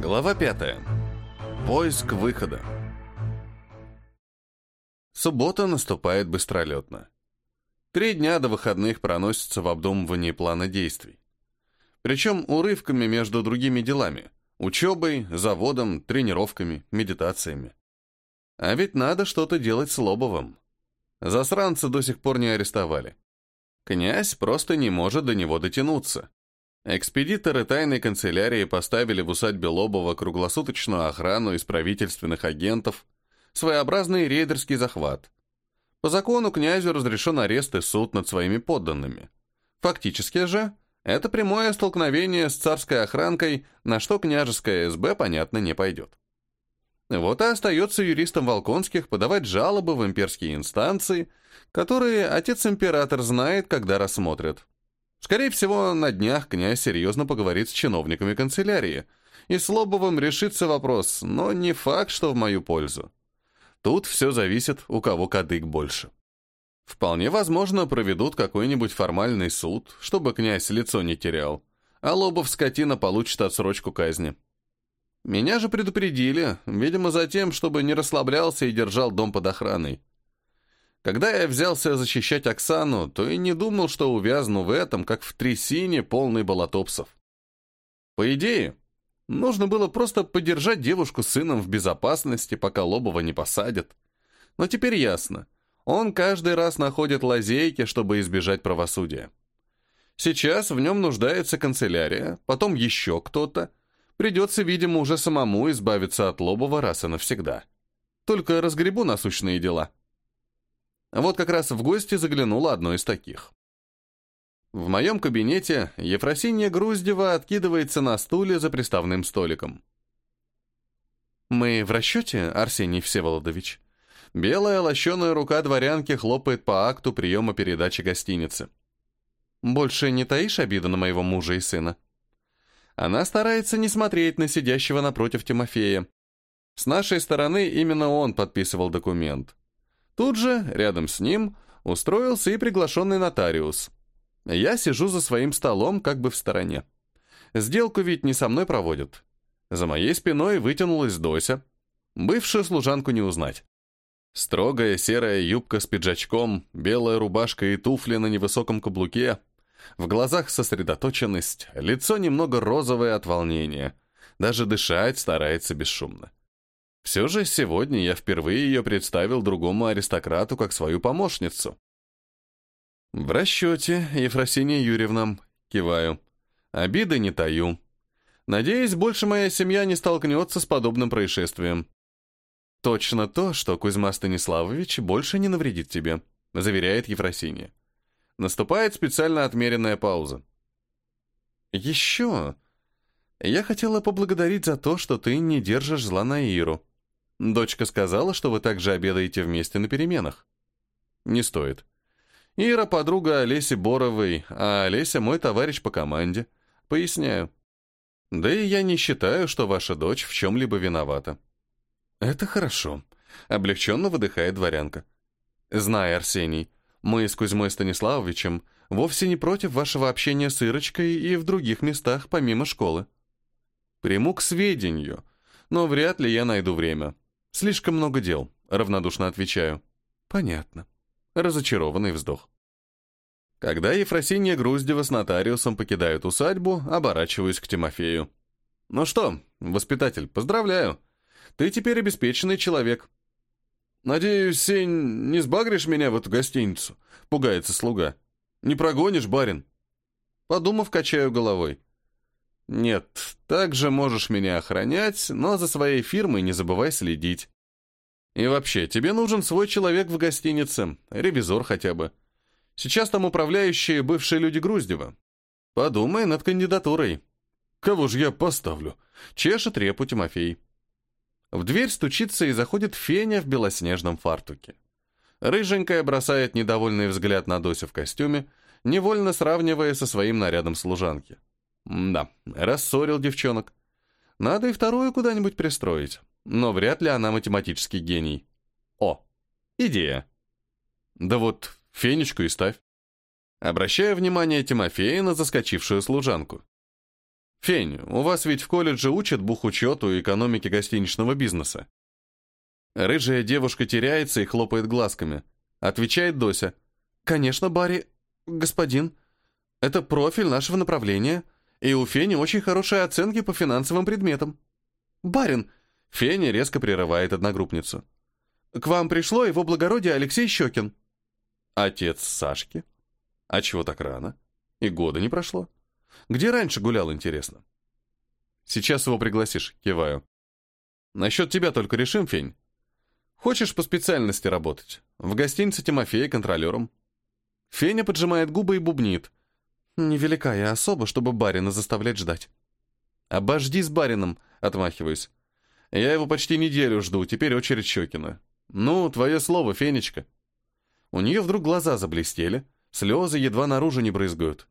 Глава пятая. Поиск выхода. Суббота наступает быстролетно. Три дня до выходных проносятся в обдумывании плана действий. Причем урывками между другими делами – учебой, заводом, тренировками, медитациями. А ведь надо что-то делать с Лобовым. Засранца до сих пор не арестовали. Князь просто не может до него дотянуться. Экспедиторы тайной канцелярии поставили в усадьбе Лобова круглосуточную охрану из правительственных агентов, своеобразный рейдерский захват. По закону князю разрешен арест и суд над своими подданными. Фактически же, это прямое столкновение с царской охранкой, на что княжеская СБ, понятно, не пойдет. Вот и остается юристам Волконских подавать жалобы в имперские инстанции, которые отец-император знает, когда рассмотрят. Скорее всего, на днях князь серьезно поговорит с чиновниками канцелярии, и с Лобовым решится вопрос, но не факт, что в мою пользу. Тут все зависит, у кого кадык больше. Вполне возможно, проведут какой-нибудь формальный суд, чтобы князь лицо не терял, а Лобов скотина получит отсрочку казни. Меня же предупредили, видимо, за тем, чтобы не расслаблялся и держал дом под охраной. Когда я взялся защищать Оксану, то и не думал, что увязну в этом, как в трясине, полной болотопсов. По идее, нужно было просто подержать девушку с сыном в безопасности, пока Лобова не посадят. Но теперь ясно. Он каждый раз находит лазейки, чтобы избежать правосудия. Сейчас в нем нуждается канцелярия, потом еще кто-то. Придется, видимо, уже самому избавиться от Лобова раз и навсегда. Только разгребу насущные дела. Вот как раз в гости заглянуло одно из таких. В моем кабинете Ефросинья Груздева откидывается на стуле за приставным столиком. «Мы в расчете, Арсений Всеволодович?» Белая лощеная рука дворянки хлопает по акту приема передачи гостиницы. «Больше не таишь обиду на моего мужа и сына?» Она старается не смотреть на сидящего напротив Тимофея. С нашей стороны именно он подписывал документ. Тут же, рядом с ним, устроился и приглашенный нотариус. Я сижу за своим столом, как бы в стороне. Сделку ведь не со мной проводят. За моей спиной вытянулась Дося. Бывшую служанку не узнать. Строгая серая юбка с пиджачком, белая рубашка и туфли на невысоком каблуке. В глазах сосредоточенность, лицо немного розовое от волнения. Даже дышать старается бесшумно. Все же сегодня я впервые ее представил другому аристократу как свою помощницу. В расчете, Ефросинья Юрьевна, киваю. Обиды не таю. Надеюсь, больше моя семья не столкнется с подобным происшествием. Точно то, что Кузьма Станиславович больше не навредит тебе, заверяет Ефросинья. Наступает специально отмеренная пауза. Еще. Я хотела поблагодарить за то, что ты не держишь зла на Иру. Дочка сказала, что вы также обедаете вместе на переменах. Не стоит. Ира подруга Олеси Боровой, а Олеся мой товарищ по команде. Поясняю. Да и я не считаю, что ваша дочь в чем-либо виновата. Это хорошо. Облегченно выдыхает дворянка. Знай, Арсений, мы с Кузьмой Станиславовичем вовсе не против вашего общения с Ирочкой и в других местах, помимо школы. Приму к сведению, но вряд ли я найду время. «Слишком много дел», — равнодушно отвечаю. «Понятно». Разочарованный вздох. Когда Ефросинья Груздева с нотариусом покидают усадьбу, оборачиваюсь к Тимофею. «Ну что, воспитатель, поздравляю. Ты теперь обеспеченный человек». «Надеюсь, Сень, не сбагришь меня в эту гостиницу?» — пугается слуга. «Не прогонишь, барин?» Подумав, качаю головой. Нет, также можешь меня охранять, но за своей фирмой не забывай следить. И вообще, тебе нужен свой человек в гостинице, ревизор хотя бы. Сейчас там управляющие бывшие люди Груздева. Подумай над кандидатурой. Кого же я поставлю? Чешет репу Тимофей. В дверь стучится и заходит Феня в белоснежном фартуке. Рыженькая бросает недовольный взгляд на Досю в костюме, невольно сравнивая со своим нарядом служанки. Да, рассорил девчонок. Надо и вторую куда-нибудь пристроить. Но вряд ли она математический гений. О, идея. Да вот, фенечку и ставь. Обращаю внимание Тимофея на заскочившую служанку. Фень, у вас ведь в колледже учат бухучету и экономике гостиничного бизнеса. Рыжая девушка теряется и хлопает глазками. Отвечает Дося. «Конечно, Барри, господин. Это профиль нашего направления, и у Фени очень хорошие оценки по финансовым предметам». «Барин!» Феня резко прерывает одногруппницу. «К вам пришло его благородие Алексей Щекин». «Отец Сашки? А чего так рано? И года не прошло?» Где раньше гулял, интересно? Сейчас его пригласишь, киваю. Насчет тебя только решим, Фень. Хочешь по специальности работать? В гостинице Тимофея контролером. Феня поджимает губы и бубнит. Невелика я особа, чтобы барина заставлять ждать. Обожди с барином, отмахиваюсь. Я его почти неделю жду, теперь очередь Щекина. Ну, твое слово, Фенечка. У нее вдруг глаза заблестели, слезы едва наружу не брызгают.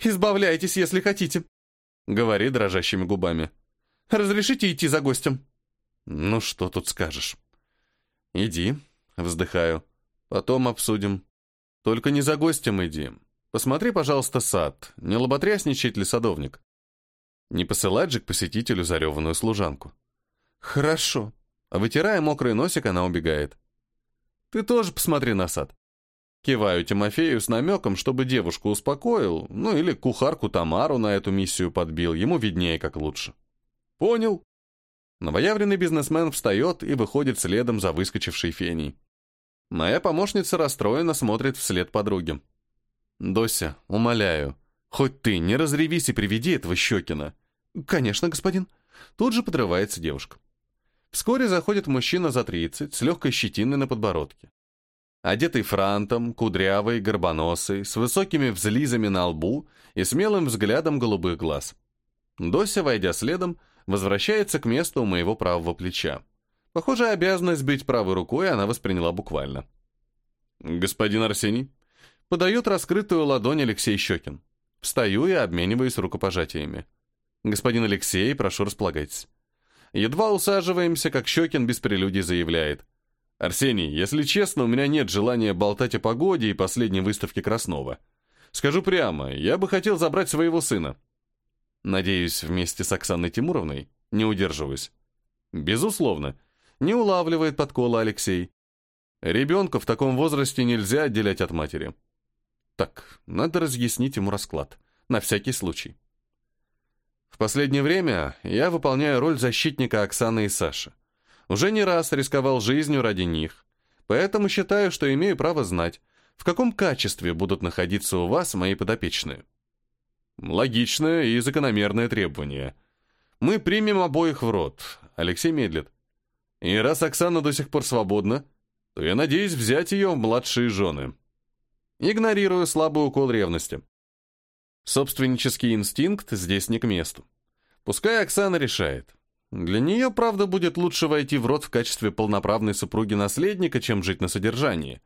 Избавляйтесь, если хотите», — говори дрожащими губами. «Разрешите идти за гостем?» «Ну, что тут скажешь?» «Иди», — вздыхаю. «Потом обсудим. Только не за гостем иди. Посмотри, пожалуйста, сад. Не лоботрясничает ли садовник? Не посылать же к посетителю зареванную служанку». «Хорошо». Вытирая мокрый носик, она убегает. «Ты тоже посмотри на сад. Киваю Тимофею с намеком, чтобы девушку успокоил, ну или кухарку Тамару на эту миссию подбил, ему виднее как лучше. Понял. Новоявленный бизнесмен встает и выходит следом за выскочившей феней. Моя помощница расстроенно смотрит вслед подруге. «Дося, умоляю, хоть ты не разревись и приведи этого Щекина». «Конечно, господин». Тут же подрывается девушка. Вскоре заходит мужчина за тридцать с легкой щетиной на подбородке. Одетый франтом, кудрявый, горбоносый, с высокими взлизами на лбу и смелым взглядом голубых глаз. Дося, войдя следом, возвращается к месту у моего правого плеча. Похоже, обязанность быть правой рукой она восприняла буквально. «Господин Арсений?» Подает раскрытую ладонь Алексей Щекин. Встаю и обмениваюсь рукопожатиями. «Господин Алексей, прошу располагайтесь». Едва усаживаемся, как Щекин без прелюдий заявляет. «Арсений, если честно, у меня нет желания болтать о погоде и последней выставке Краснова. Скажу прямо, я бы хотел забрать своего сына». Надеюсь, вместе с Оксаной Тимуровной не удерживаюсь. Безусловно, не улавливает подкола Алексей. Ребенка в таком возрасте нельзя отделять от матери. Так, надо разъяснить ему расклад. На всякий случай. В последнее время я выполняю роль защитника Оксаны и Саши. Уже не раз рисковал жизнью ради них. Поэтому считаю, что имею право знать, в каком качестве будут находиться у вас мои подопечные. Логичное и закономерное требование. Мы примем обоих в рот. Алексей медлит. И раз Оксана до сих пор свободна, то я надеюсь взять ее в младшие жены. Игнорирую слабый укол ревности. Собственнический инстинкт здесь не к месту. Пускай Оксана решает. Для нее, правда, будет лучше войти в род в качестве полноправной супруги наследника, чем жить на содержании.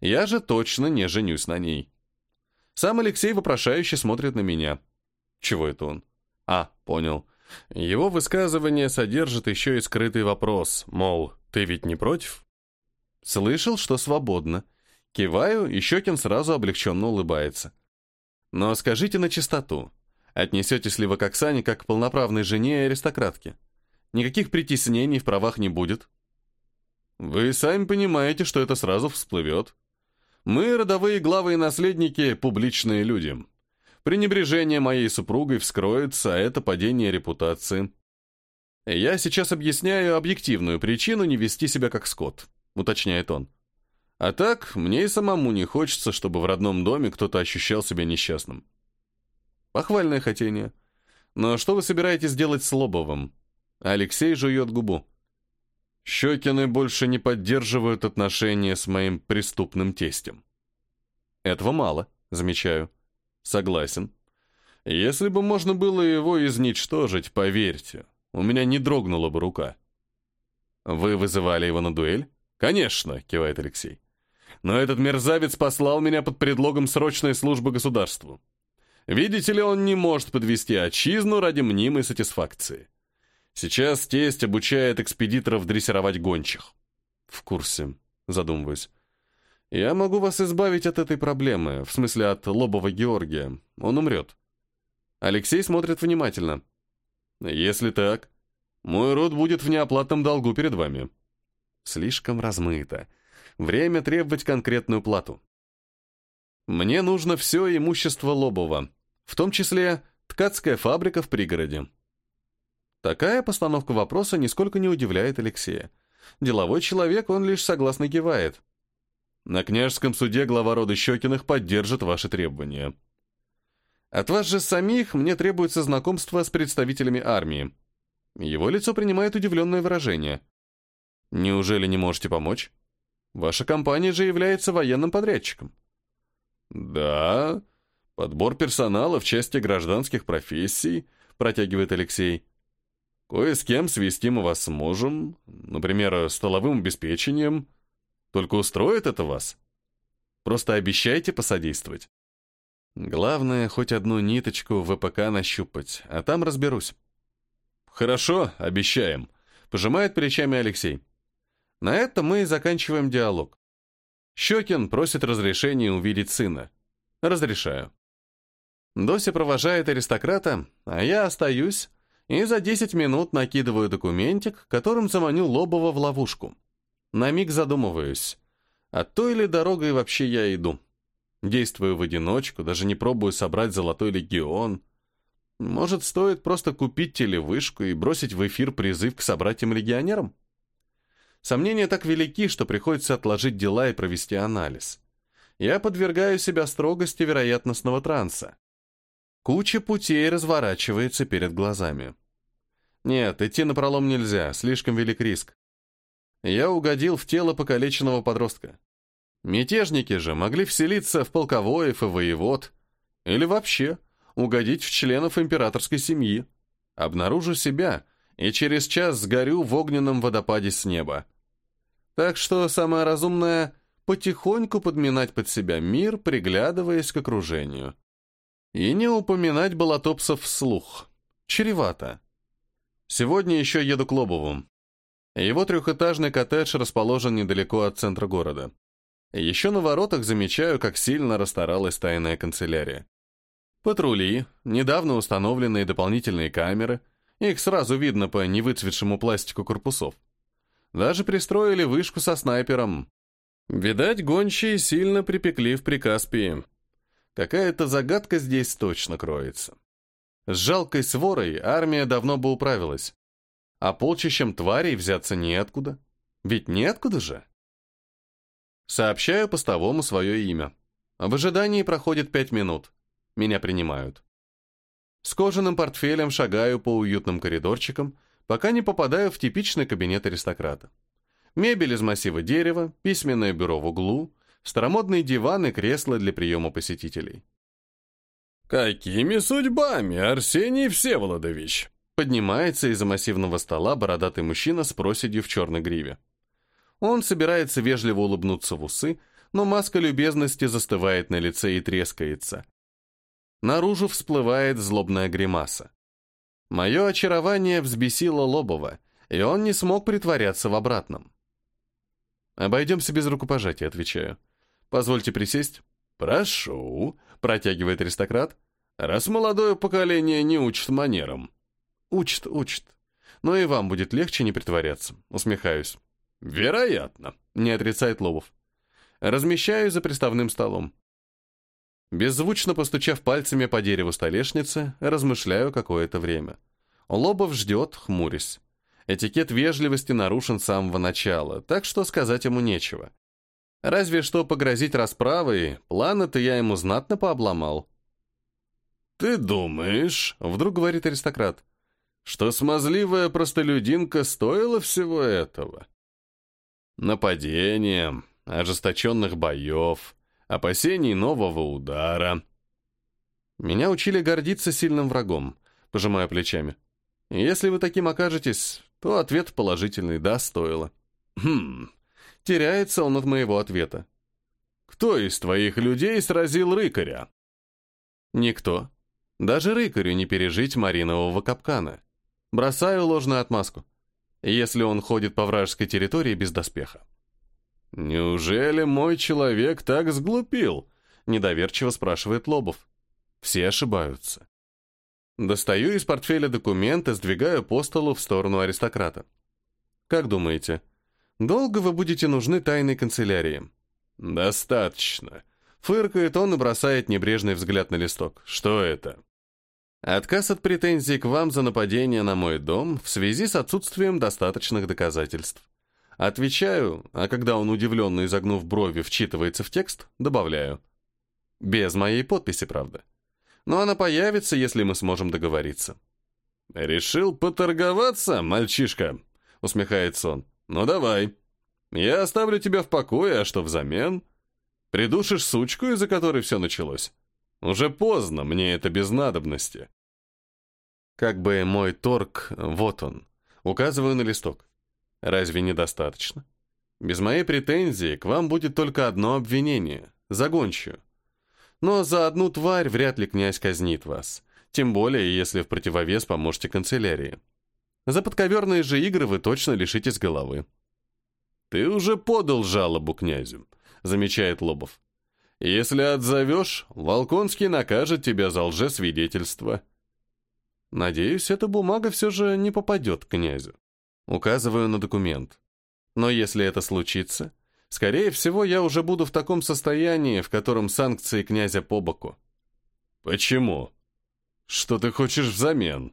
Я же точно не женюсь на ней. Сам Алексей вопрошающе смотрит на меня. Чего это он? А, понял. Его высказывание содержит еще и скрытый вопрос, мол, ты ведь не против? Слышал, что свободно. Киваю, и Щекин сразу облегченно улыбается. Но скажите на чистоту, отнесетесь ли вы к Оксане как к полноправной жене и аристократке? Никаких притеснений в правах не будет. Вы сами понимаете, что это сразу всплывет. Мы, родовые главы и наследники, публичные люди. Пренебрежение моей супругой вскроется, а это падение репутации. Я сейчас объясняю объективную причину не вести себя как скот, уточняет он. А так, мне и самому не хочется, чтобы в родном доме кто-то ощущал себя несчастным. Похвальное хотение. Но что вы собираетесь делать с Лобовым? Алексей жует губу. Щекины больше не поддерживают отношения с моим преступным тестем. Этого мало, замечаю. Согласен. Если бы можно было его изничтожить, поверьте, у меня не дрогнула бы рука. Вы вызывали его на дуэль? Конечно, кивает Алексей. Но этот мерзавец послал меня под предлогом срочной службы государству. Видите ли, он не может подвести отчизну ради мнимой сатисфакции. Сейчас тесть обучает экспедиторов дрессировать гончих. В курсе, задумываюсь. Я могу вас избавить от этой проблемы, в смысле от Лобова Георгия. Он умрет. Алексей смотрит внимательно. Если так, мой род будет в неоплатном долгу перед вами. Слишком размыто. Время требовать конкретную плату. Мне нужно все имущество Лобова, в том числе ткацкая фабрика в пригороде. Такая постановка вопроса нисколько не удивляет Алексея. Деловой человек, он лишь согласно кивает. На княжеском суде глава рода Щекиных поддержит ваши требования. От вас же самих мне требуется знакомство с представителями армии. Его лицо принимает удивленное выражение. Неужели не можете помочь? Ваша компания же является военным подрядчиком. Да, подбор персонала в части гражданских профессий, протягивает Алексей. Кое с кем свести мы вас сможем, например, столовым обеспечением. Только устроит это вас? Просто обещайте посодействовать. Главное, хоть одну ниточку в ВПК нащупать, а там разберусь. Хорошо, обещаем, пожимает плечами Алексей. На этом мы и заканчиваем диалог. Щекин просит разрешения увидеть сына. Разрешаю. Дося провожает аристократа, а я остаюсь и за 10 минут накидываю документик, которым заманю Лобова в ловушку. На миг задумываюсь, а той ли дорогой вообще я иду. Действую в одиночку, даже не пробую собрать золотой легион. Может, стоит просто купить телевышку и бросить в эфир призыв к собратьям-легионерам? Сомнения так велики, что приходится отложить дела и провести анализ. Я подвергаю себя строгости вероятностного транса. Куча путей разворачивается перед глазами. Нет, идти на пролом нельзя, слишком велик риск. Я угодил в тело покалеченного подростка. Мятежники же могли вселиться в полковоев и воевод, или вообще угодить в членов императорской семьи. Обнаружу себя и через час сгорю в огненном водопаде с неба. Так что самое разумное — потихоньку подминать под себя мир, приглядываясь к окружению. И не упоминать болотопсов вслух. Чревато. Сегодня еще еду к Лобову. Его трехэтажный коттедж расположен недалеко от центра города. Еще на воротах замечаю, как сильно расстаралась тайная канцелярия. Патрули, недавно установленные дополнительные камеры, их сразу видно по невыцветшему пластику корпусов. Даже пристроили вышку со снайпером. Видать, гончие сильно припекли в Прикаспии. Какая-то загадка здесь точно кроется. С жалкой сворой армия давно бы управилась. А полчищем тварей взяться неоткуда. Ведь неоткуда же. Сообщаю постовому свое имя. В ожидании проходит пять минут. Меня принимают. С кожаным портфелем шагаю по уютным коридорчикам, пока не попадаю в типичный кабинет аристократа. Мебель из массива дерева, письменное бюро в углу, старомодные диваны, кресла для приема посетителей. «Какими судьбами, Арсений Всеволодович?» Поднимается из-за массивного стола бородатый мужчина с проседью в черной гриве. Он собирается вежливо улыбнуться в усы, но маска любезности застывает на лице и трескается. Наружу всплывает злобная гримаса. Мое очарование взбесило Лобова, и он не смог притворяться в обратном. «Обойдемся без рукопожатия», — отвечаю. «Позвольте присесть». «Прошу», — протягивает аристократ, «раз молодое поколение не учит манерам». «Учит, учит. Но и вам будет легче не притворяться», — усмехаюсь. «Вероятно», — не отрицает Лобов. Размещаю за приставным столом. Беззвучно постучав пальцами по дереву столешницы, размышляю какое-то время. Лобов ждет, хмурясь. Этикет вежливости нарушен с самого начала, так что сказать ему нечего. Разве что погрозить расправой, планы-то я ему знатно пообломал. «Ты думаешь, — вдруг говорит аристократ, — что смазливая простолюдинка стоила всего этого? Нападения, ожесточенных боев, опасений нового удара. Меня учили гордиться сильным врагом, пожимая плечами. Если вы таким окажетесь, то ответ положительный «да» стоило. Хм, теряется он от моего ответа. Кто из твоих людей сразил рыкаря? Никто. Даже рыкарю не пережить маринового капкана. Бросаю ложную отмазку. Если он ходит по вражеской территории без доспеха. «Неужели мой человек так сглупил?» — недоверчиво спрашивает Лобов. Все ошибаются. Достаю из портфеля документ и сдвигаю по столу в сторону аристократа. Как думаете, долго вы будете нужны тайной канцелярии? Достаточно. Фыркает он и бросает небрежный взгляд на листок. Что это? Отказ от претензий к вам за нападение на мой дом в связи с отсутствием достаточных доказательств. Отвечаю, а когда он удивленно изогнув брови вчитывается в текст, добавляю. Без моей подписи, правда но она появится, если мы сможем договориться». «Решил поторговаться, мальчишка?» — усмехается он. «Ну давай. Я оставлю тебя в покое, а что взамен? Придушишь сучку, из-за которой все началось? Уже поздно, мне это без надобности». Как бы мой торг, вот он. Указываю на листок. Разве недостаточно? Без моей претензии к вам будет только одно обвинение — загонщую. Но за одну тварь вряд ли князь казнит вас. Тем более, если в противовес поможете канцелярии. За подковерные же игры вы точно лишитесь головы. «Ты уже подал жалобу князю», — замечает Лобов. «Если отзовешь, Волконский накажет тебя за лжесвидетельство». Надеюсь, эта бумага все же не попадет к князю. Указываю на документ. Но если это случится, Скорее всего, я уже буду в таком состоянии, в котором санкции князя по боку. Почему? Что ты хочешь взамен?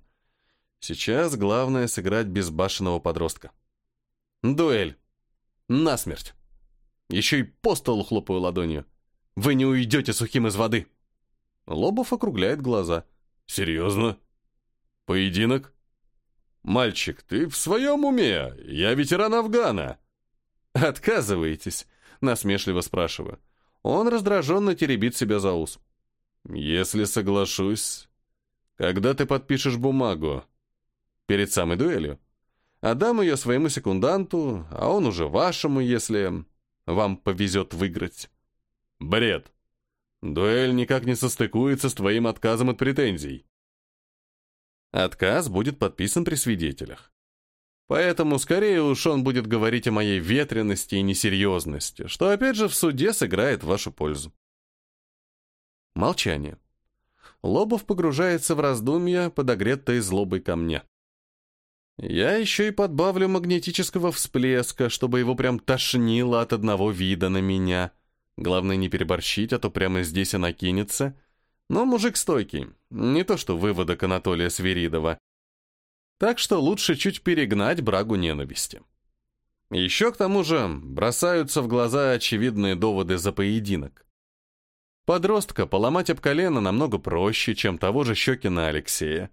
Сейчас главное сыграть безбашенного подростка. Дуэль. Насмерть. Еще и по столу хлопаю ладонью. Вы не уйдете сухим из воды. Лобов округляет глаза. Серьезно? Поединок? Мальчик, ты в своем уме? Я ветеран Афгана. «Отказываетесь?» — насмешливо спрашиваю. Он раздраженно теребит себя за ус. «Если соглашусь, когда ты подпишешь бумагу?» «Перед самой дуэлью. Отдам ее своему секунданту, а он уже вашему, если вам повезет выиграть». «Бред. Дуэль никак не состыкуется с твоим отказом от претензий». Отказ будет подписан при свидетелях. Поэтому скорее уж он будет говорить о моей ветренности и несерьезности, что опять же в суде сыграет в вашу пользу. Молчание. Лобов погружается в раздумья, подогретые злобой ко мне. Я еще и подбавлю магнетического всплеска, чтобы его прям тошнило от одного вида на меня. Главное не переборщить, а то прямо здесь она кинется. Но мужик стойкий, не то что выводок Анатолия Свиридова. Так что лучше чуть перегнать брагу ненависти. Еще к тому же бросаются в глаза очевидные доводы за поединок. Подростка поломать об колено намного проще, чем того же Щекина Алексея.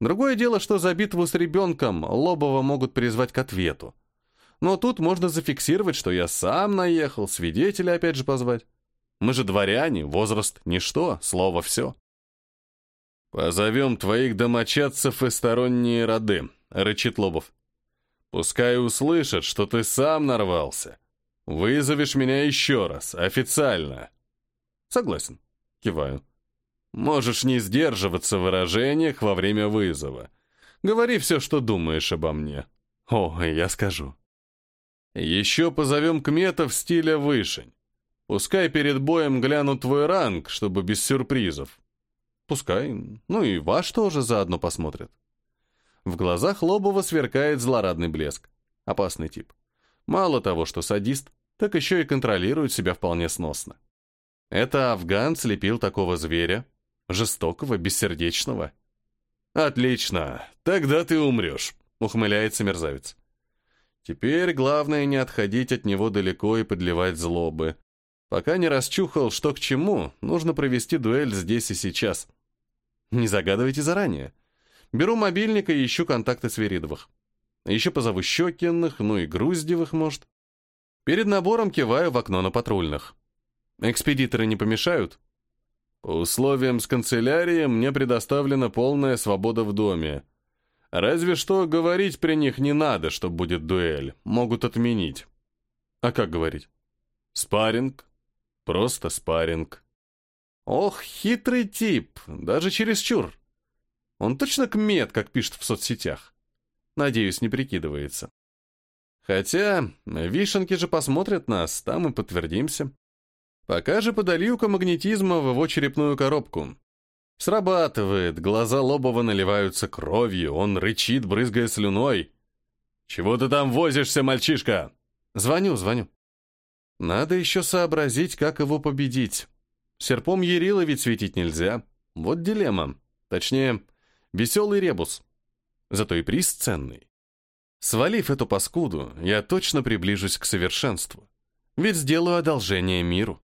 Другое дело, что за битву с ребенком Лобова могут призвать к ответу. Но тут можно зафиксировать, что я сам наехал, свидетеля опять же позвать. Мы же дворяне, возраст — ничто, слово — все. «Позовем твоих домочадцев и сторонние роды», — рычит Лобов. «Пускай услышат, что ты сам нарвался. Вызовешь меня еще раз, официально». «Согласен», — киваю. «Можешь не сдерживаться в выражениях во время вызова. Говори все, что думаешь обо мне». «О, я скажу». «Еще позовем кметов стиля вышень. Пускай перед боем глянут твой ранг, чтобы без сюрпризов. Пускай. Ну и ваш тоже заодно посмотрят. В глазах Лобова сверкает злорадный блеск. Опасный тип. Мало того, что садист, так еще и контролирует себя вполне сносно. Это афган слепил такого зверя, жестокого, бессердечного. «Отлично, тогда ты умрешь», — ухмыляется мерзавец. Теперь главное не отходить от него далеко и подливать злобы. Пока не расчухал, что к чему, нужно провести дуэль здесь и сейчас. Не загадывайте заранее. Беру мобильник и ищу контакты Сверидовых. Еще позову Щекиных, ну и Груздевых, может. Перед набором киваю в окно на патрульных. Экспедиторы не помешают? По условиям с канцелярией мне предоставлена полная свобода в доме. Разве что говорить при них не надо, что будет дуэль. Могут отменить. А как говорить? Спарринг. Просто спарринг. Ох, хитрый тип, даже чересчур. Он точно кмет, как пишет в соцсетях. Надеюсь, не прикидывается. Хотя, вишенки же посмотрят нас, там и подтвердимся. Пока же подолью-ка магнетизма в его черепную коробку. Срабатывает, глаза Лобова наливаются кровью, он рычит, брызгая слюной. «Чего ты там возишься, мальчишка?» «Звоню, звоню». Надо еще сообразить, как его победить. Серпом Ярила ведь светить нельзя. Вот дилемма. Точнее, веселый ребус. Зато и приз ценный. Свалив эту паскуду, я точно приближусь к совершенству. Ведь сделаю одолжение миру.